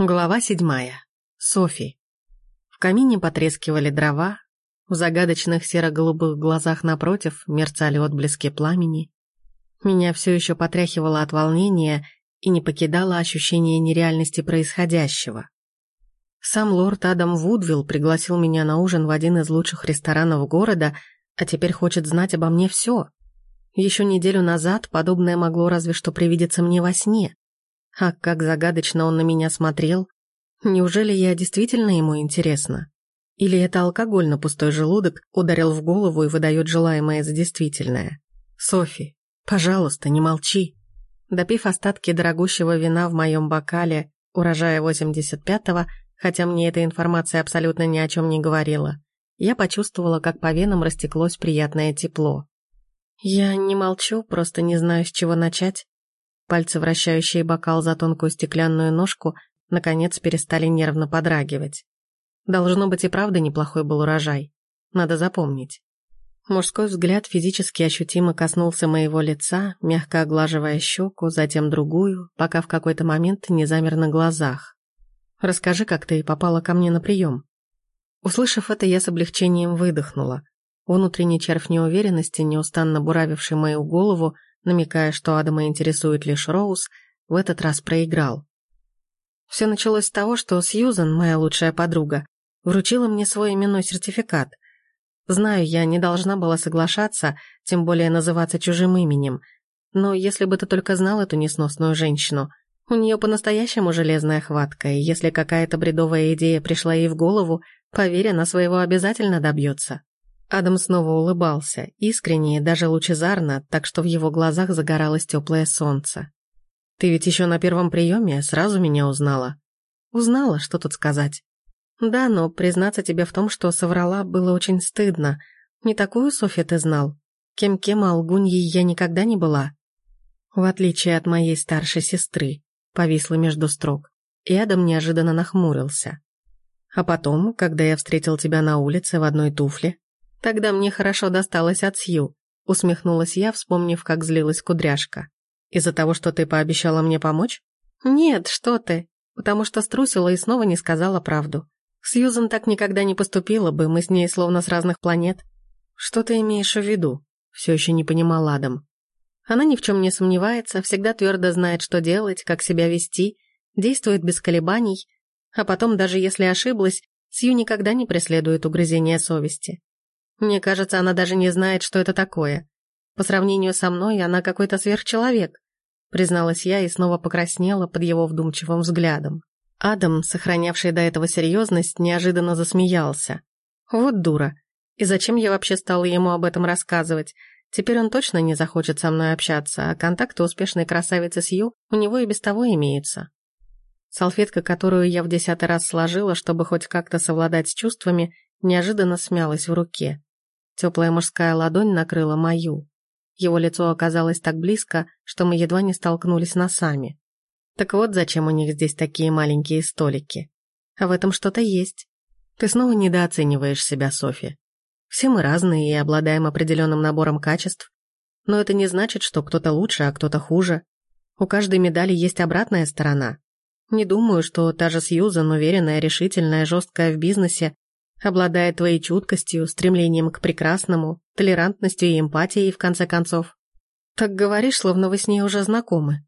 Глава седьмая. Софи. В камине потрескивали дрова, в загадочных серо-голубых глазах напротив мерцали отблески пламени. Меня все еще потряхивало от волнения и не покидало ощущение нереальности происходящего. Сам лорд Адам Вудвилл пригласил меня на ужин в один из лучших ресторанов города, а теперь хочет знать обо мне все. Еще неделю назад подобное могло разве что привидеться мне во сне. А как загадочно он на меня смотрел. Неужели я действительно ему интересна? Или это алкоголь на пустой желудок ударил в голову и выдает желаемое за действительное? Софи, пожалуйста, не молчи. Допив остатки дорогущего вина в моем бокале, урожая 85-го, хотя мне эта информация абсолютно ни о чем не говорила, я почувствовала, как по венам растеклось приятное тепло. Я не молчу, просто не знаю, с чего начать. Пальцы, вращающие бокал за тонкую стеклянную ножку, наконец перестали нервно подрагивать. Должно быть и правда неплохой был урожай. Надо запомнить. Мужской взгляд физически ощутимо коснулся моего лица, мягко оглаживая щеку, затем другую, пока в какой-то момент не замер на глазах. «Расскажи, как ты попала ко мне на прием». Услышав это, я с облегчением выдохнула. Внутренний червь неуверенности, неустанно буравивший мою голову, намекая, что Адама интересует лишь Роуз, в этот раз проиграл. Все началось с того, что Сьюзан, моя лучшая подруга, вручила мне свой именной сертификат. Знаю, я не должна была соглашаться, тем более называться чужим именем. Но если бы ты только знал эту несносную женщину, у нее по-настоящему железная хватка, и если какая-то бредовая идея пришла ей в голову, поверь, она своего обязательно добьется. Адам снова улыбался, искренне и даже лучезарно, так что в его глазах загоралось теплое солнце. «Ты ведь еще на первом приеме сразу меня узнала?» «Узнала, что тут сказать?» «Да, но признаться тебе в том, что соврала, было очень стыдно. Не такую Софья ты знал. Кем-кем, а лгуньей я никогда не была. В отличие от моей старшей сестры», — повисла между строк. И Адам неожиданно нахмурился. «А потом, когда я встретил тебя на улице в одной туфле, Тогда мне хорошо досталось от Сью, усмехнулась я, вспомнив, как злилась кудряшка. Из-за того, что ты пообещала мне помочь? Нет, что ты, потому что струсила и снова не сказала правду. Сьюзан так никогда не поступила бы, мы с ней словно с разных планет. Что ты имеешь в виду? Все еще не понимал Адам. Она ни в чем не сомневается, всегда твердо знает, что делать, как себя вести, действует без колебаний, а потом, даже если ошиблась, Сью никогда не преследует угрызения совести. Мне кажется, она даже не знает, что это такое. По сравнению со мной, она какой-то сверхчеловек, призналась я и снова покраснела под его вдумчивым взглядом. Адам, сохранявший до этого серьезность, неожиданно засмеялся. Вот дура. И зачем я вообще стала ему об этом рассказывать? Теперь он точно не захочет со мной общаться, а контакты успешной красавицы с Ю у него и без того имеются. Салфетка, которую я в десятый раз сложила, чтобы хоть как-то совладать с чувствами, неожиданно смялась в руке. Теплая мужская ладонь накрыла мою. Его лицо оказалось так близко, что мы едва не столкнулись носами. Так вот, зачем у них здесь такие маленькие столики. А в этом что-то есть. Ты снова недооцениваешь себя, Софи. Все мы разные и обладаем определенным набором качеств. Но это не значит, что кто-то лучше, а кто-то хуже. У каждой медали есть обратная сторона. Не думаю, что та же Сьюзан, уверенная, решительная, жесткая в бизнесе, обладая твоей чуткостью, стремлением к прекрасному, толерантностью и эмпатией, в конце концов. Так говоришь, словно вы с ней уже знакомы.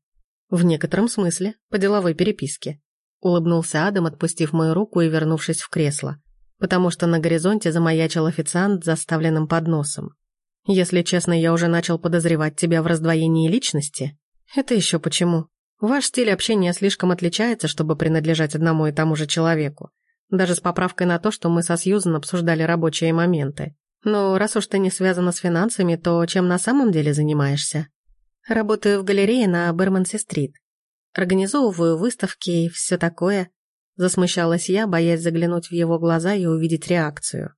В некотором смысле, по деловой переписке. Улыбнулся Адам, отпустив мою руку и вернувшись в кресло, потому что на горизонте замаячил официант с заставленным подносом. Если честно, я уже начал подозревать тебя в раздвоении личности. Это еще почему? Ваш стиль общения слишком отличается, чтобы принадлежать одному и тому же человеку. Даже с поправкой на то, что мы со Сьюзан обсуждали рабочие моменты. Но раз уж ты не связана с финансами, то чем на самом деле занимаешься? Работаю в галерее на Берманси-стрит. Организовываю выставки и все такое. Засмущалась я, боясь заглянуть в его глаза и увидеть реакцию.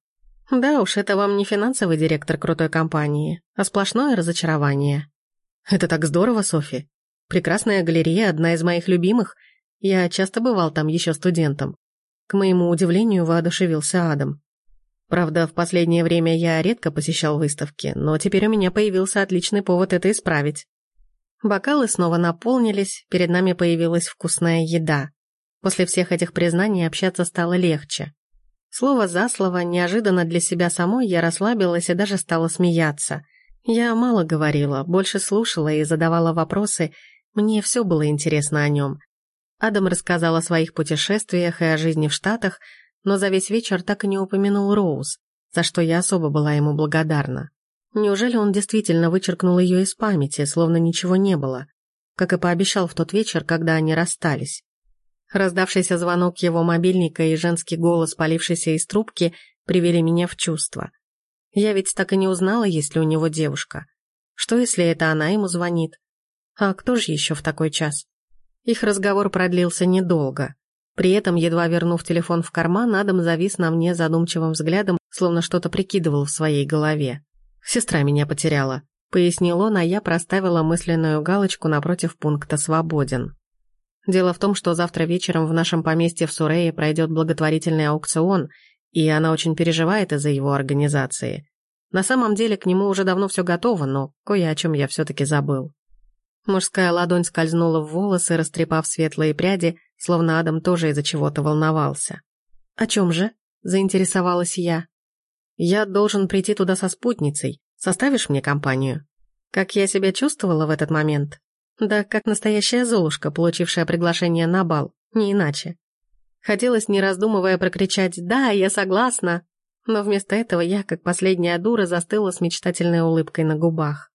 Да уж, это вам не финансовый директор крутой компании, а сплошное разочарование. Это так здорово, Софи. Прекрасная галерея, одна из моих любимых. Я часто бывал там еще студентом. К моему удивлению, воодушевился Адам. Правда, в последнее время я редко посещал выставки, но теперь у меня появился отличный повод это исправить. Бокалы снова наполнились, перед нами появилась вкусная еда. После всех этих признаний общаться стало легче. Слово за слово, неожиданно для себя самой, я расслабилась и даже стала смеяться. Я мало говорила, больше слушала и задавала вопросы, мне все было интересно о нем. Адам рассказал о своих путешествиях и о жизни в Штатах, но за весь вечер так и не упомянул Роуз, за что я особо была ему благодарна. Неужели он действительно вычеркнул ее из памяти, словно ничего не было, как и пообещал в тот вечер, когда они расстались? Раздавшийся звонок его мобильника и женский голос, полившийся из трубки, привели меня в чувство. Я ведь так и не узнала, есть ли у него девушка. Что, если это она ему звонит? А кто же еще в такой час? Их разговор продлился недолго. При этом, едва вернув телефон в карман, Адам завис на мне задумчивым взглядом, словно что-то прикидывал в своей голове. «Сестра меня потеряла», — пояснил он, а я проставила мысленную галочку напротив пункта «Свободен». Дело в том, что завтра вечером в нашем поместье в Сурее пройдет благотворительный аукцион, и она очень переживает из-за его организации. На самом деле к нему уже давно все готово, но кое о чем я все-таки забыл. Мужская ладонь скользнула в волосы, растрепав светлые пряди, словно Адам тоже из-за чего-то волновался. «О чем же?» – заинтересовалась я. «Я должен прийти туда со спутницей. Составишь мне компанию?» Как я себя чувствовала в этот момент? Да, как настоящая Золушка, получившая приглашение на бал, не иначе. Хотелось, не раздумывая, прокричать «Да, я согласна!», но вместо этого я, как последняя дура, застыла с мечтательной улыбкой на губах.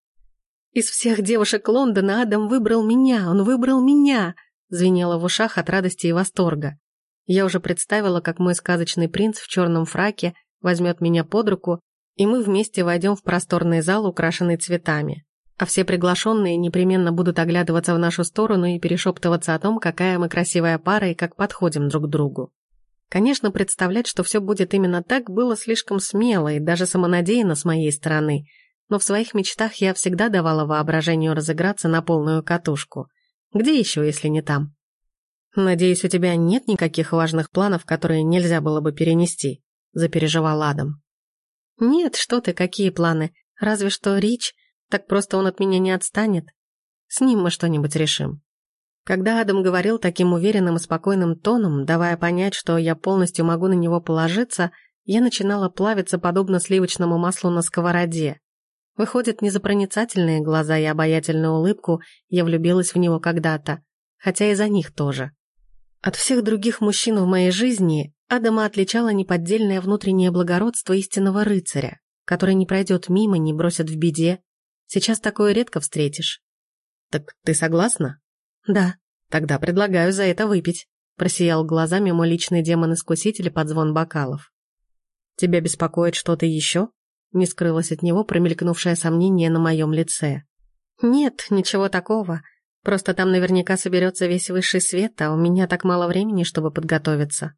«Из всех девушек Лондона Адам выбрал меня, он выбрал меня!» звенело в ушах от радости и восторга. Я уже представила, как мой сказочный принц в черном фраке возьмет меня под руку, и мы вместе войдем в просторный зал, украшенный цветами а все приглашенные непременно будут оглядываться в нашу сторону и перешептываться о том, какая мы красивая пара и как подходим друг к другу. Конечно, представлять, что все будет именно так, было слишком смело и даже самонадеянно с моей стороны, но в своих мечтах я всегда давала воображению разыграться на полную катушку. Где еще, если не там? «Надеюсь, у тебя нет никаких важных планов, которые нельзя было бы перенести», — запереживал Адам. «Нет, что ты, какие планы? Разве что Рич...» Так просто он от меня не отстанет. С ним мы что-нибудь решим. Когда Адам говорил таким уверенным и спокойным тоном, давая понять, что я полностью могу на него положиться, я начинала плавиться подобно сливочному маслу на сковороде. Выходит, не за проницательные глаза и обаятельную улыбку я влюбилась в него когда-то, хотя и за них тоже. От всех других мужчин в моей жизни Адама отличало неподдельное внутреннее благородство истинного рыцаря, который не пройдет мимо, не бросит в беде, Сейчас такое редко встретишь. Так ты согласна? Да. Тогда предлагаю за это выпить. Просиял глазами мой личный демон-искуситель под звон бокалов. Тебя беспокоит что-то еще? Не скрылось от него промелькнувшее сомнение на моем лице. Нет, ничего такого. Просто там наверняка соберется весь высший свет, а у меня так мало времени, чтобы подготовиться.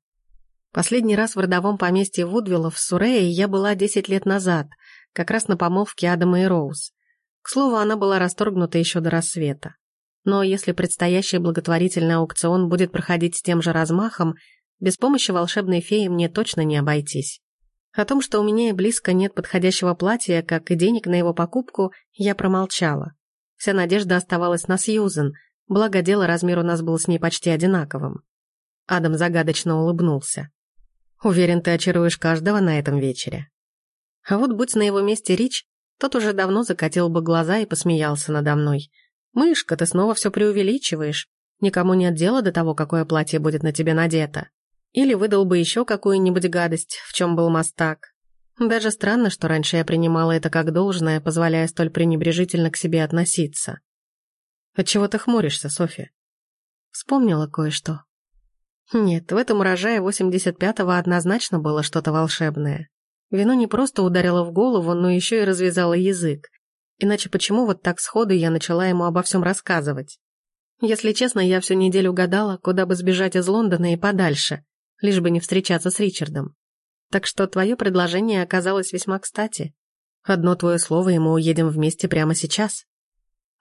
Последний раз в родовом поместье Вудвиллов в Сурее я была десять лет назад, как раз на помолвке Адама и Роуз. К слову, она была расторгнута еще до рассвета. Но если предстоящий благотворительный аукцион будет проходить с тем же размахом, без помощи волшебной феи мне точно не обойтись. О том, что у меня и близко нет подходящего платья, как и денег на его покупку, я промолчала. Вся надежда оставалась на Сьюзен, благо дело размер у нас был с ней почти одинаковым. Адам загадочно улыбнулся. «Уверен, ты очаруешь каждого на этом вечере». А вот будь на его месте Рич, тот уже давно закатил бы глаза и посмеялся надо мной. «Мышка, ты снова все преувеличиваешь. Никому нет дела до того, какое платье будет на тебе надето. Или выдал бы еще какую-нибудь гадость, в чем был мастак. Даже странно, что раньше я принимала это как должное, позволяя столь пренебрежительно к себе относиться. Отчего ты хмуришься, Софья? Вспомнила кое-что. Нет, в этом урожае 85-го однозначно было что-то волшебное. Вино не просто ударило в голову, но еще и развязало язык. Иначе почему вот так сходу я начала ему обо всем рассказывать? Если честно, я всю неделю гадала, куда бы сбежать из Лондона и подальше, лишь бы не встречаться с Ричардом. Так что твое предложение оказалось весьма кстати. Одно твое слово, и мы уедем вместе прямо сейчас.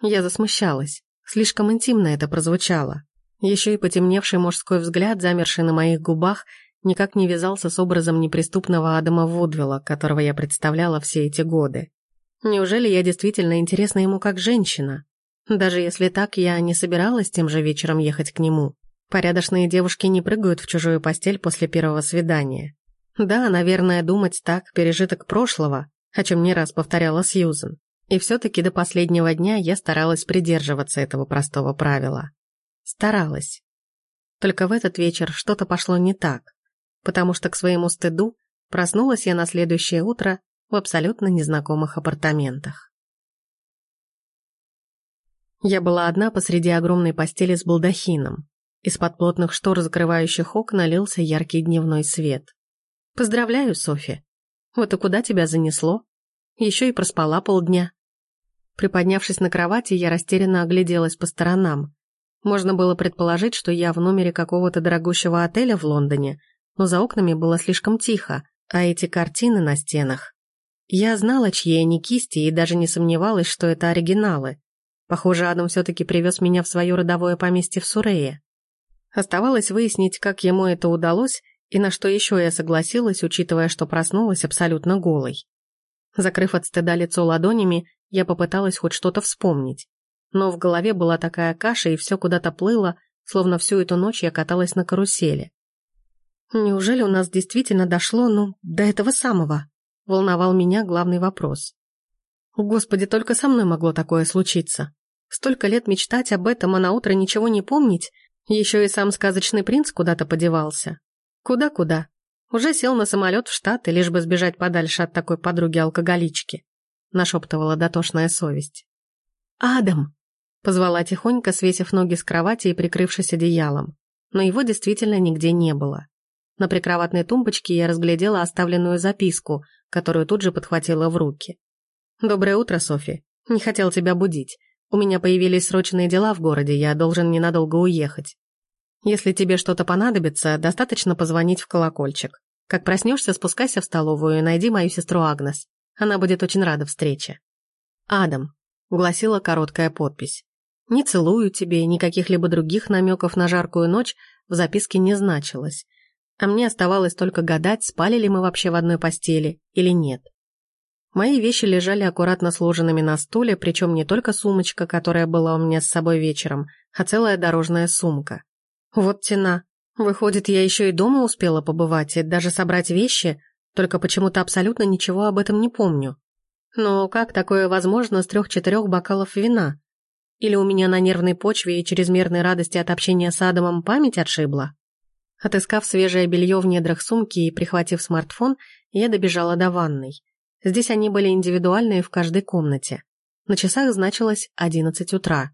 Я засмущалась. Слишком интимно это прозвучало. Еще и потемневший мужской взгляд, замерший на моих губах, никак не вязался с образом неприступного Адама Вудвилла, которого я представляла все эти годы. Неужели я действительно интересна ему как женщина? Даже если так, я не собиралась тем же вечером ехать к нему. Порядочные девушки не прыгают в чужую постель после первого свидания. Да, наверное, думать так – пережиток прошлого, о чем не раз повторяла Сьюзен. И все-таки до последнего дня я старалась придерживаться этого простого правила. Старалась. Только в этот вечер что-то пошло не так, потому что к своему стыду проснулась я на следующее утро в абсолютно незнакомых апартаментах. Я была одна посреди огромной постели с балдахином. Из-под плотных штор, закрывающих окна, лился яркий дневной свет. «Поздравляю, Софи. Вот и куда тебя занесло? Еще и проспала полдня». Приподнявшись на кровати, я растерянно огляделась по сторонам. Можно было предположить, что я в номере какого-то дорогущего отеля в Лондоне, но за окнами было слишком тихо, а эти картины на стенах... Я знала, чьи они кисти, и даже не сомневалась, что это оригиналы. Похоже, Адам все-таки привез меня в свое родовое поместье в Сурее. Оставалось выяснить, как ему это удалось, и на что еще я согласилась, учитывая, что проснулась абсолютно голой. Закрыв от стыда лицо ладонями, я попыталась хоть что-то вспомнить. Но в голове была такая каша, и все куда-то плыло, словно всю эту ночь я каталась на карусели. Неужели у нас действительно дошло, ну, до этого самого? Волновал меня главный вопрос. Господи, только со мной могло такое случиться. Столько лет мечтать об этом, а на утро ничего не помнить, еще и сам сказочный принц куда-то подевался. Куда-куда? Уже сел на самолет в Штаты, лишь бы сбежать подальше от такой подруги-алкоголички нашептывала дотошная совесть. «Адам!» — позвала тихонько, свесив ноги с кровати и прикрывшись одеялом. Но его действительно нигде не было. На прикроватной тумбочке я разглядела оставленную записку, которую тут же подхватила в руки. «Доброе утро, Софи. Не хотел тебя будить. У меня появились срочные дела в городе, я должен ненадолго уехать. Если тебе что-то понадобится, достаточно позвонить в колокольчик. Как проснешься, спускайся в столовую и найди мою сестру Агнес. Она будет очень рада встрече. «Адам», — гласила короткая подпись. «Не целую тебе, никаких либо других намеков на жаркую ночь в записке не значилось. А мне оставалось только гадать, спали ли мы вообще в одной постели или нет. Мои вещи лежали аккуратно сложенными на стуле, причем не только сумочка, которая была у меня с собой вечером, а целая дорожная сумка. Вот тена. Выходит, я еще и дома успела побывать и даже собрать вещи, только почему-то абсолютно ничего об этом не помню. Но как такое возможно с трех-четырех бокалов вина? Или у меня на нервной почве и чрезмерной радости от общения с Адамом память отшибла? Отыскав свежее белье в недрах сумки и прихватив смартфон, я добежала до ванной. Здесь они были индивидуальные в каждой комнате. На часах значилось одиннадцать утра.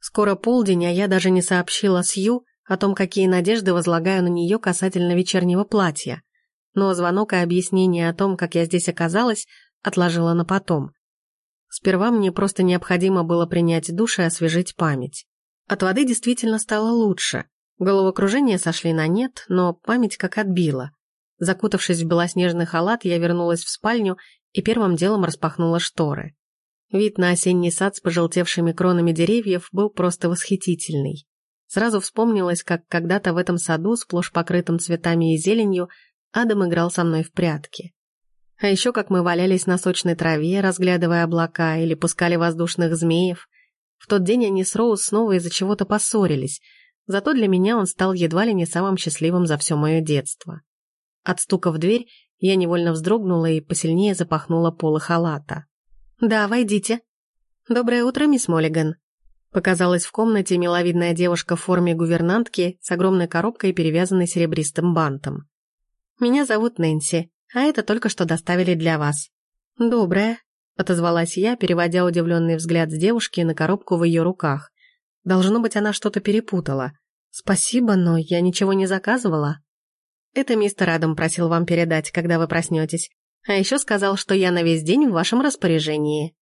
Скоро полдень, а я даже не сообщила Сью о том, какие надежды возлагаю на нее касательно вечернего платья но звонок и объяснение о том, как я здесь оказалась, отложила на потом. Сперва мне просто необходимо было принять душ и освежить память. От воды действительно стало лучше. Головокружения сошли на нет, но память как отбила. Закутавшись в белоснежный халат, я вернулась в спальню и первым делом распахнула шторы. Вид на осенний сад с пожелтевшими кронами деревьев был просто восхитительный. Сразу вспомнилось, как когда-то в этом саду, сплошь покрытым цветами и зеленью, Адам играл со мной в прятки. А еще как мы валялись на сочной траве, разглядывая облака или пускали воздушных змеев. В тот день они с Роуз снова из-за чего-то поссорились, зато для меня он стал едва ли не самым счастливым за все мое детство. От стука в дверь я невольно вздрогнула и посильнее запахнула полы халата. «Да, войдите». «Доброе утро, мисс Моллиган». Показалась в комнате миловидная девушка в форме гувернантки с огромной коробкой, перевязанной серебристым бантом. Меня зовут Нэнси, а это только что доставили для вас». «Доброе», — отозвалась я, переводя удивленный взгляд с девушки на коробку в ее руках. Должно быть, она что-то перепутала. «Спасибо, но я ничего не заказывала». «Это мистер Адам просил вам передать, когда вы проснетесь. А еще сказал, что я на весь день в вашем распоряжении».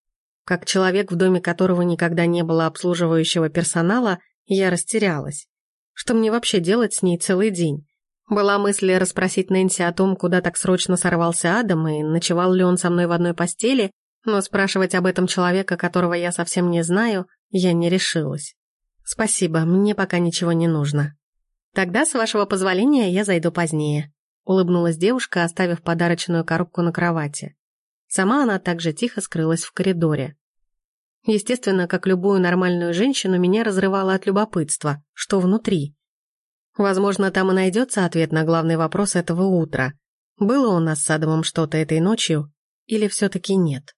Как человек, в доме которого никогда не было обслуживающего персонала, я растерялась. Что мне вообще делать с ней целый день? Была мысль расспросить Нэнси о том, куда так срочно сорвался Адам и ночевал ли он со мной в одной постели, но спрашивать об этом человека, которого я совсем не знаю, я не решилась. Спасибо, мне пока ничего не нужно. Тогда, с вашего позволения, я зайду позднее. Улыбнулась девушка, оставив подарочную коробку на кровати. Сама она также тихо скрылась в коридоре. Естественно, как любую нормальную женщину, меня разрывало от любопытства, что внутри. Возможно, там и найдется ответ на главный вопрос этого утра. Было у нас с Адамом что-то этой ночью или все-таки нет?